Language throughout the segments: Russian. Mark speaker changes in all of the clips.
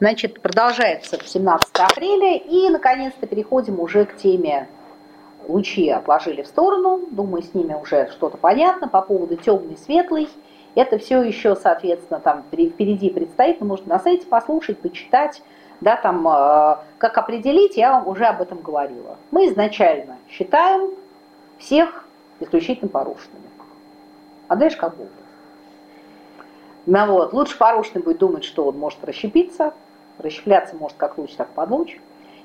Speaker 1: Значит, продолжается 17 апреля, и, наконец-то, переходим уже к теме лучи отложили в сторону, думаю, с ними уже что-то понятно по поводу темный, светлый. Это все еще, соответственно, там впереди предстоит, вы можете на сайте послушать, почитать, да, там, э, как определить, я вам уже об этом говорила. Мы изначально считаем всех исключительно порушенными. А дальше как будет. Ну вот, лучше порушенный будет думать, что он может расщепиться, расщепляться может как луч, так под луч,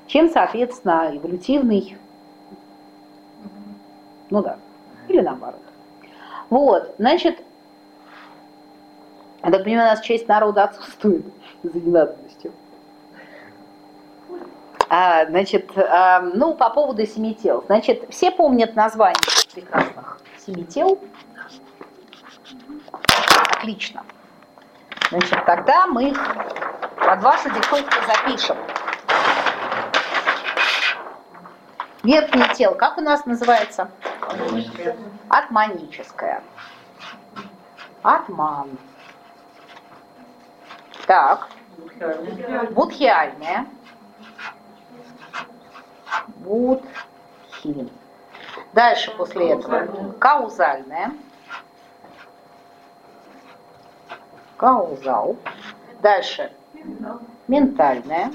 Speaker 1: чем, соответственно, эволютивный, ну да, или наоборот. Вот, значит, я так понимаю, у нас часть народа отсутствует за ненадобностью. А, значит, а, ну, по поводу семи тел. Значит, все помнят название прекрасных семи тел? Отлично. Значит, тогда мы их под вашу диктовку запишем. Верхнее тело, как у нас называется? Атманическое. Атман. Так. Будхиальное. Будхи. Дальше после этого каузальное. Каузал. Дальше ментальное.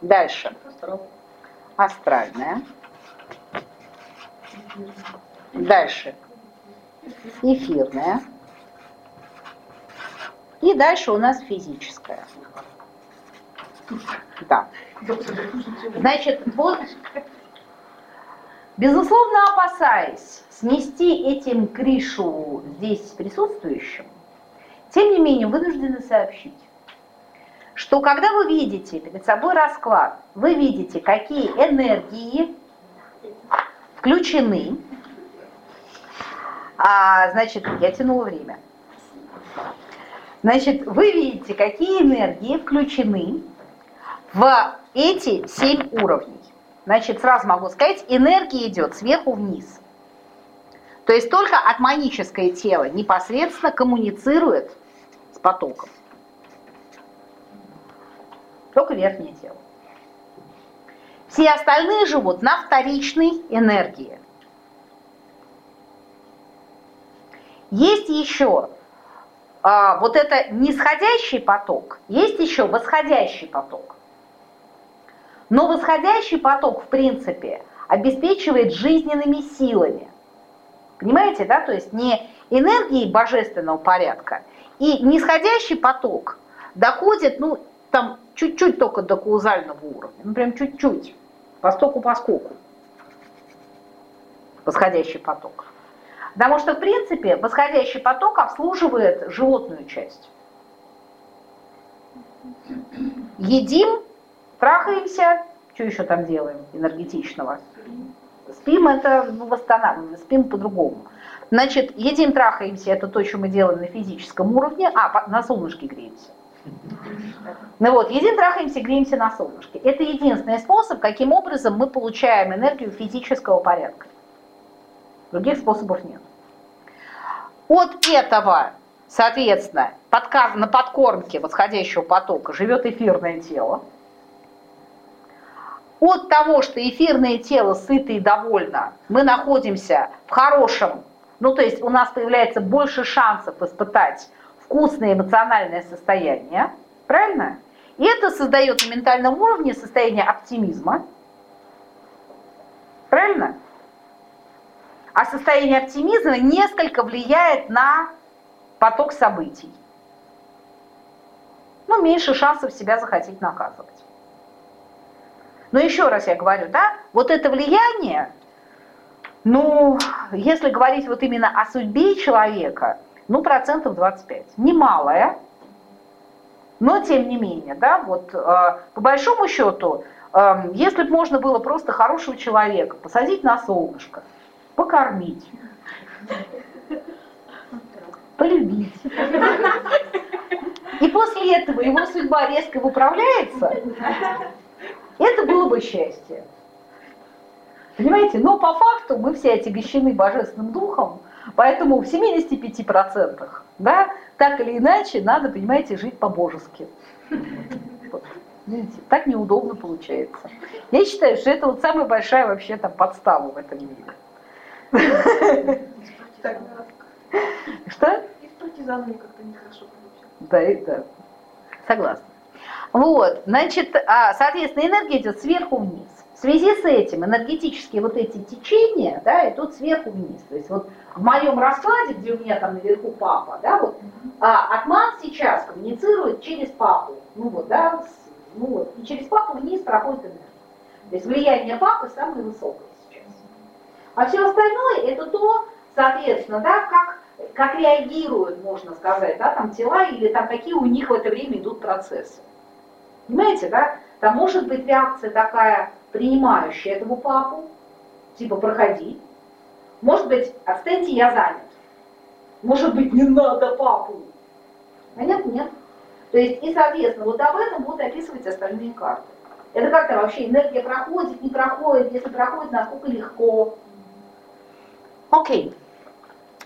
Speaker 1: Дальше астральное. Дальше эфирное. И дальше у нас физическое. Да. Значит, вот, безусловно, опасаясь снести этим крышу здесь присутствующим, тем не менее вынуждены сообщить, что когда вы видите перед собой расклад, вы видите, какие энергии включены, а, значит, я тянула время. Значит, вы видите, какие энергии включены в эти семь уровней. Значит, сразу могу сказать, энергия идет сверху вниз. То есть только атманическое тело непосредственно коммуницирует с потоком. Только верхнее тело. Все остальные живут на вторичной энергии. Есть еще а, вот это нисходящий поток, есть еще восходящий поток. Но восходящий поток, в принципе, обеспечивает жизненными силами. Понимаете, да? То есть не энергией божественного порядка, и нисходящий поток доходит, ну, там, чуть-чуть только до каузального уровня, ну, прям чуть-чуть, постоку поскоку, восходящий поток. Потому что, в принципе, восходящий поток обслуживает животную часть. Едим, трахаемся, что еще там делаем энергетичного? Спим это восстанавливаем, спим по-другому. Значит, едим, трахаемся, это то, что мы делаем на физическом уровне, а, на солнышке греемся. Ну вот, едим, трахаемся, греемся на солнышке. Это единственный способ, каким образом мы получаем энергию физического порядка. Других способов нет. От этого, соответственно, подказ, на подкормке восходящего потока живет эфирное тело. От того, что эфирное тело сыто и довольно, мы находимся в хорошем, ну то есть у нас появляется больше шансов испытать вкусное эмоциональное состояние, правильно? И это создает на ментальном уровне состояние оптимизма, правильно? А состояние оптимизма несколько влияет на поток событий. Ну, меньше шансов себя захотеть наказывать. Но еще раз я говорю, да, вот это влияние, ну, если говорить вот именно о судьбе человека, ну, процентов 25. Немалое, но тем не менее, да, вот э, по большому счету, э, если бы можно было просто хорошего человека посадить на солнышко, покормить, полюбить, и после этого его судьба резко выправляется, это было бы счастье. Понимаете? Но по факту мы все отягощены божественным духом, Поэтому в 75%, да, так или иначе, надо, понимаете, жить по-божески. Видите, так неудобно получается. Я считаю, что это вот самая большая вообще там подстава в этом мире. Что?
Speaker 2: И с партизанами как-то нехорошо получается.
Speaker 1: Да, и да. Согласна. Вот, значит, а, соответственно, энергия идет сверху вниз. В связи с этим энергетические вот эти течения, да, идут сверху вниз. То есть вот в моем раскладе, где у меня там наверху папа, да, вот, а Атман сейчас коммуницирует через папу. Ну вот, да, с, ну вот, и через папу вниз проходит энергия. То есть влияние папы самое высокое сейчас. А все остальное это то, соответственно, да, как, как реагируют, можно сказать, да, там тела, или там какие у них в это время идут процессы. Понимаете, да? Там может быть реакция такая принимающая этого папу, типа проходи. Может быть, отстаньте, я занят. Может быть, не надо папу. Понятно? Нет. То есть, и, соответственно, вот об этом будут описывать остальные карты. Это как-то вообще энергия проходит, не проходит, если проходит, насколько легко. Окей.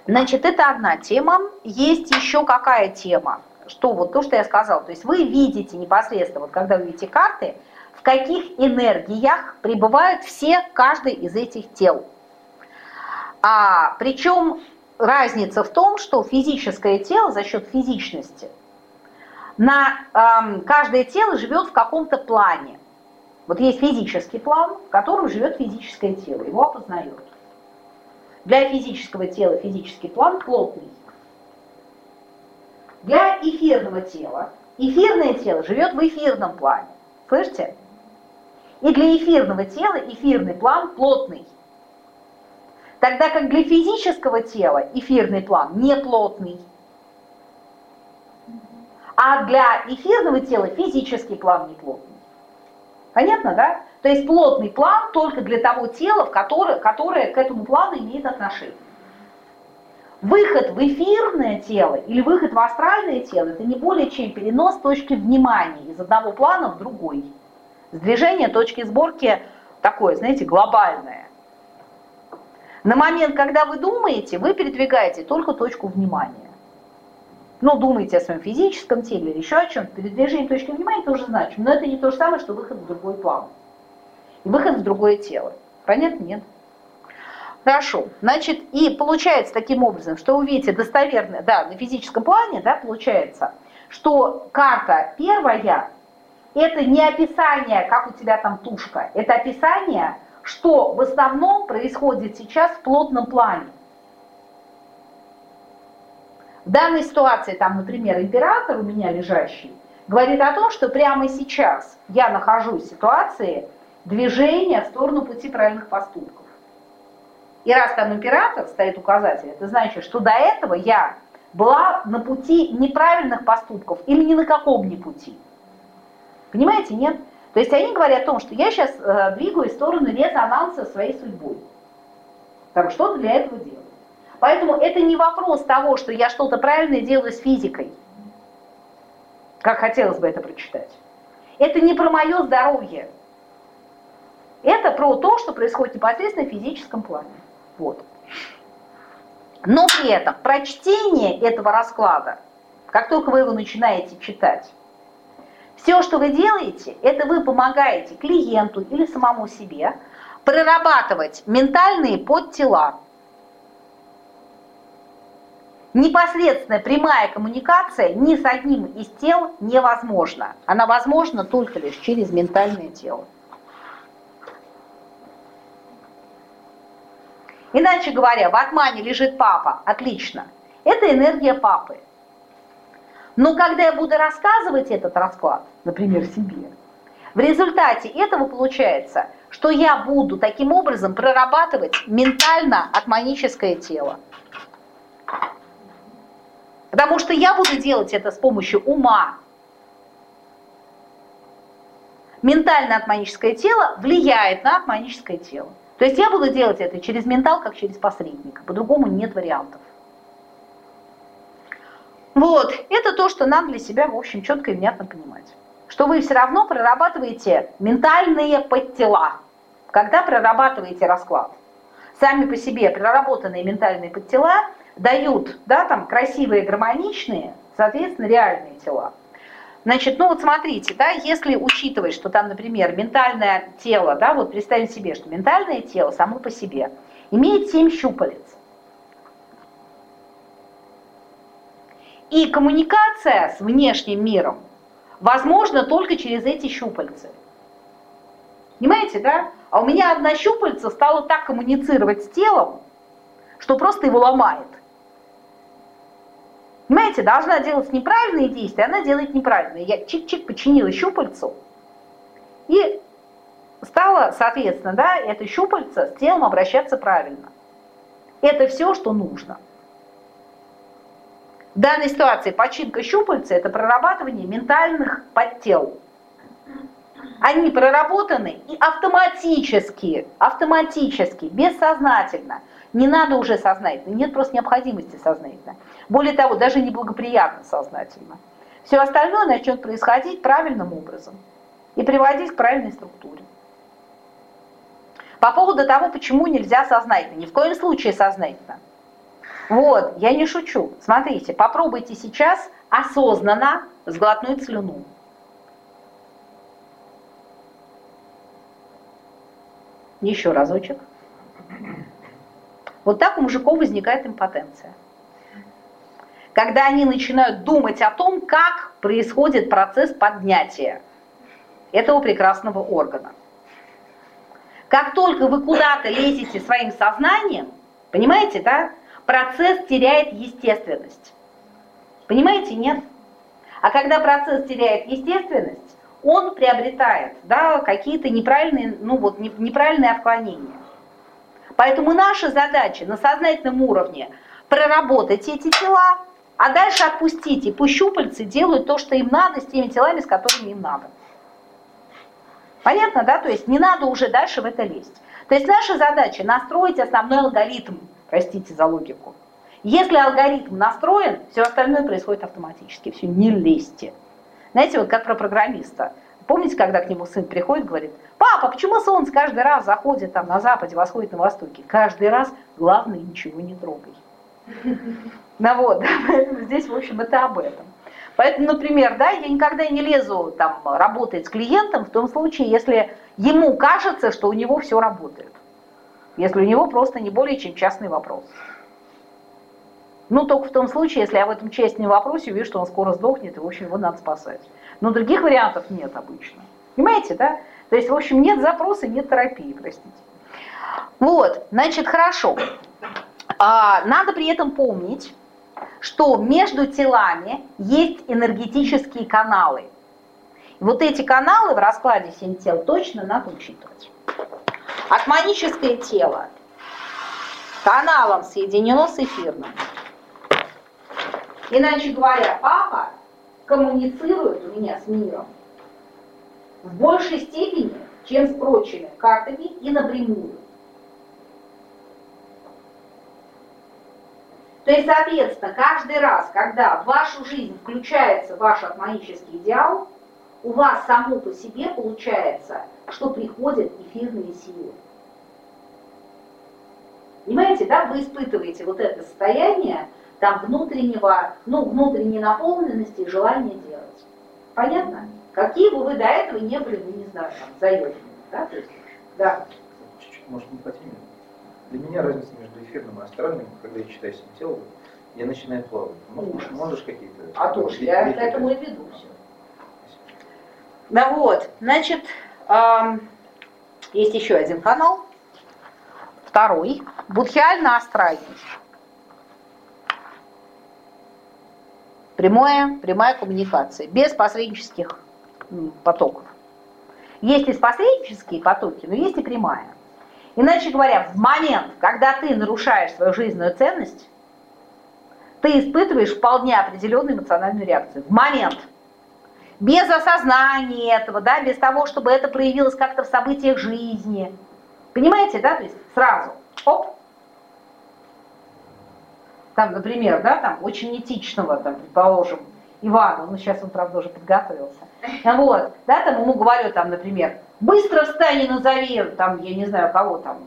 Speaker 1: Значит, это одна тема. Есть еще какая тема? Что вот то, что я сказала. То есть вы видите непосредственно, вот когда вы видите карты, в каких энергиях пребывают все, каждый из этих тел. А, причем разница в том, что физическое тело за счет физичности на эм, каждое тело живет в каком-то плане. Вот есть физический план, в котором живет физическое тело, его опознает. Для физического тела физический план плотный. Для эфирного тела эфирное тело живет в эфирном плане. Слышите? И для эфирного тела эфирный план плотный. Тогда как для физического тела эфирный план не плотный. А для эфирного тела физический план не плотный. Понятно, да? То есть плотный план только для того тела, которое, которое к этому плану имеет отношение. Выход в эфирное тело или выход в астральное тело – это не более чем перенос точки внимания из одного плана в другой. Сдвижение точки сборки такое, знаете, глобальное. На момент, когда вы думаете, вы передвигаете только точку внимания. Ну, думаете о своем физическом теле или еще о чем-то. Передвижение точки внимания тоже значимо, но это не то же самое, что выход в другой план. И выход в другое тело. Понятно? Нет. Хорошо. Значит, и получается таким образом, что вы видите достоверно, да, на физическом плане, да, получается, что карта первая это не описание, как у тебя там тушка, это описание, что в основном происходит сейчас в плотном плане. В данной ситуации, там, например, император у меня лежащий, говорит о том, что прямо сейчас я нахожусь в ситуации движения в сторону пути правильных поступков. И раз там император стоит указатель, это значит, что до этого я была на пути неправильных поступков или ни на каком не пути. Понимаете, нет? То есть они говорят о том, что я сейчас э, двигаюсь в сторону резонанса своей судьбой. Там что-то для этого делаю. Поэтому это не вопрос того, что я что-то правильное делаю с физикой. Как хотелось бы это прочитать. Это не про мое здоровье. Это про то, что происходит непосредственно в физическом плане. Вот. Но при этом прочтение этого расклада, как только вы его начинаете читать, все, что вы делаете, это вы помогаете клиенту или самому себе прорабатывать ментальные подтела. Непосредственная прямая коммуникация ни с одним из тел невозможна. Она возможна только лишь через ментальное тело. Иначе говоря, в атмане лежит папа. Отлично. Это энергия папы. Но когда я буду рассказывать этот расклад, например, себе, в результате этого получается, что я буду таким образом прорабатывать ментально-атманическое тело. Потому что я буду делать это с помощью ума. Ментально-атманическое тело влияет на атманическое тело. То есть я буду делать это через ментал, как через посредника. По-другому нет вариантов. Вот, это то, что нам для себя, в общем, четко и внятно понимать. Что вы все равно прорабатываете ментальные подтела, когда прорабатываете расклад. сами по себе проработанные ментальные подтела дают, да, там, красивые, гармоничные, соответственно, реальные тела. Значит, ну вот смотрите, да, если учитывать, что там, например, ментальное тело, да, вот представим себе, что ментальное тело само по себе имеет семь щупалец. И коммуникация с внешним миром возможна только через эти щупальцы. Понимаете, да? А у меня одна щупальца стала так коммуницировать с телом, что просто его ломает. Понимаете, должна делать неправильные действия, она делает неправильные. Я чик-чик починила щупальцу и стала, соответственно, да, это щупальце с телом обращаться правильно. Это все, что нужно. В данной ситуации починка щупальца – это прорабатывание ментальных подтел. Они проработаны и автоматически, автоматически, бессознательно. Не надо уже сознательно, нет просто необходимости сознательно. Более того, даже неблагоприятно сознательно. Все остальное начнет происходить правильным образом и приводить к правильной структуре. По поводу того, почему нельзя сознательно. Ни в коем случае сознательно. Вот, я не шучу. Смотрите, попробуйте сейчас осознанно сглотнуть слюну. Еще разочек. Вот так у мужиков возникает импотенция. Когда они начинают думать о том, как происходит процесс поднятия этого прекрасного органа. Как только вы куда-то лезете своим сознанием, понимаете, да, процесс теряет естественность. Понимаете, нет? А когда процесс теряет естественность, он приобретает да, какие-то неправильные, ну вот, неправильные отклонения. Поэтому наша задача на сознательном уровне проработать эти тела, а дальше отпустите, пусть щупальцы делают то, что им надо, с теми телами, с которыми им надо. Понятно, да? То есть не надо уже дальше в это лезть. То есть наша задача настроить основной алгоритм, простите за логику. Если алгоритм настроен, все остальное происходит автоматически, все, не лезьте. Знаете, вот как про программиста. Помните, когда к нему сын приходит, говорит, папа, почему солнце каждый раз заходит там на западе, восходит на востоке? Каждый раз главное ничего не трогай. Ну вот, здесь, в общем, это об этом. Поэтому, например, да, я никогда не лезу там работать с клиентом в том случае, если ему кажется, что у него все работает. Если у него просто не более чем частный вопрос. Ну, только в том случае, если я в этом частном вопросе увижу, что он скоро сдохнет, и, в общем, его надо спасать. Но других вариантов нет обычно. Понимаете, да? То есть, в общем, нет запроса, нет терапии, простите. Вот, значит, хорошо. А, надо при этом помнить, что между телами есть энергетические каналы. И вот эти каналы в раскладе семь тел точно надо учитывать. Атманическое тело каналом соединено с эфирным. Иначе говоря, папа коммуницирует у меня с миром в большей степени, чем с прочими картами и напрямую. То есть, соответственно, каждый раз, когда в вашу жизнь включается ваш атманический идеал, у вас само по себе получается, что приходят эфирные силы. Понимаете, да, вы испытываете вот это состояние, там внутреннего, ну, внутренней наполненности и желания делать. Понятно? Какие бы вы до этого не были, ну, не знаю, там, заебаны, да, то есть, да.
Speaker 3: Чуть-чуть, может, не по теме. Для меня разница между эфирным и астральным, когда я читаю себе тело, я начинаю плавать. Ну, уж можешь какие-то...
Speaker 1: А то ж, я к этому и веду все. Да вот, значит, эм, есть еще один канал, второй, будхиально-астральный. Прямое, прямая коммуникация, без посреднических потоков. Есть и посреднические потоки, но есть и прямая. Иначе говоря, в момент, когда ты нарушаешь свою жизненную ценность, ты испытываешь вполне определенную эмоциональную реакцию. В момент. Без осознания этого, да, без того, чтобы это проявилось как-то в событиях жизни. Понимаете, да? То есть сразу. Оп, там, например, да, там очень этичного, там, предположим, Ивана, ну сейчас он, правда, уже подготовился, вот, да, там ему говорю, там, например, быстро встань и назови, там, я не знаю, кого там,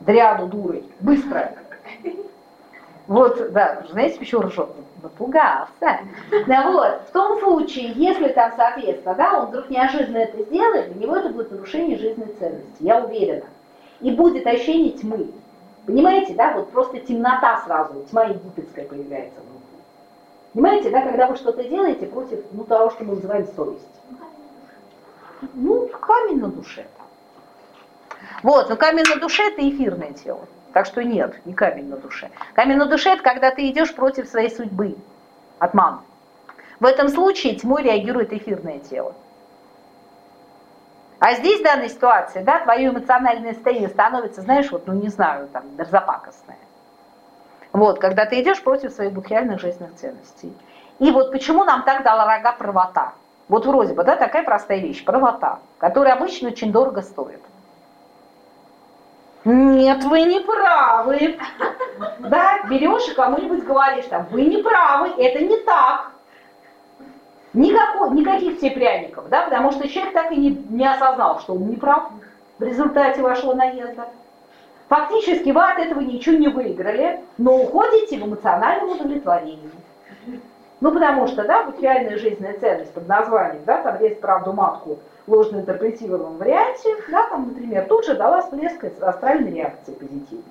Speaker 1: дряду дурой, быстро. Вот, да, знаете, почему ржет? Напугался. Да вот, в том случае, если там, соответственно, да, он вдруг неожиданно это сделает, для него это будет нарушение жизненной ценности, я уверена. И будет ощущение тьмы. Понимаете, да, вот просто темнота сразу, тьма египетская появляется внутри. Понимаете, да, когда вы что-то делаете против ну, того, что мы называем совесть. Ну, камень на душе. Вот, но камень на душе это эфирное тело. Так что нет, не камень на душе. Камень на душе – это когда ты идешь против своей судьбы, отман. В этом случае тьмой реагирует эфирное тело. А здесь, в данной ситуации, да, твое эмоциональное состояние становится, знаешь, вот, ну не знаю, там, мерзопакостное. Вот, когда ты идешь против своих буквальных жизненных ценностей. И вот почему нам так дала рога правота. Вот вроде бы, да, такая простая вещь, правота, которая обычно очень дорого стоит. Нет, вы не правы. Да, берешь и кому-нибудь говоришь, там, вы не правы, это не так. Никакой, никаких тебе пряников, да, потому что человек так и не, не осознал, что он не прав в результате вашего наезда. Фактически вы от этого ничего не выиграли, но уходите в эмоциональном удовлетворении. Ну, потому что, да, вот реальная жизненная ценность под названием, да, там есть правду матку ложно интерпретируемом варианте, да, там, например, тут же дала всплеск астральной реакции позитивной.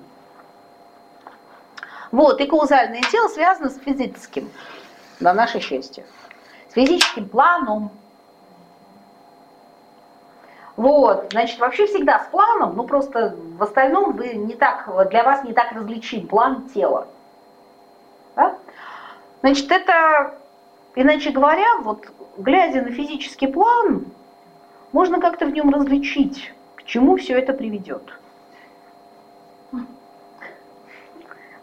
Speaker 1: Вот, и каузальное тело связано с физическим, на наше счастье, физическим планом. Вот, значит, вообще всегда с планом, ну просто в остальном вы не так, для вас не так различим план тела. Да? Значит, это, иначе говоря, вот глядя на физический план, можно как-то в нем различить, к чему все это приведет.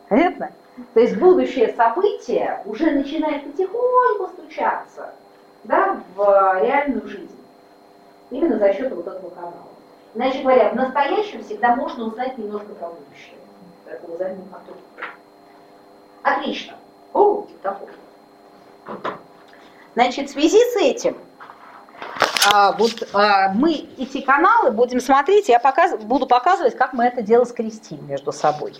Speaker 1: Понятно? То есть будущее событие уже начинает потихоньку стучаться да, в реальную жизнь. Именно за счет вот этого канала. Иначе говоря, в настоящем всегда можно узнать немножко про будущее. Такого заднего Отлично. О, диктофон. Значит, в связи с этим а, вот а, мы эти каналы будем смотреть, я показ, буду показывать, как мы это дело скрестим между собой.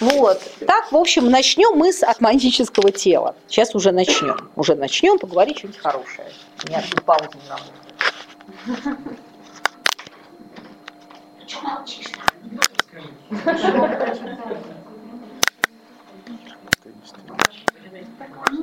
Speaker 1: Вот. Так, в общем, начнем мы с атманического тела. Сейчас уже начнем. Уже начнем поговорить что-нибудь хорошее. Паузу не надо. Чего молчишь-то?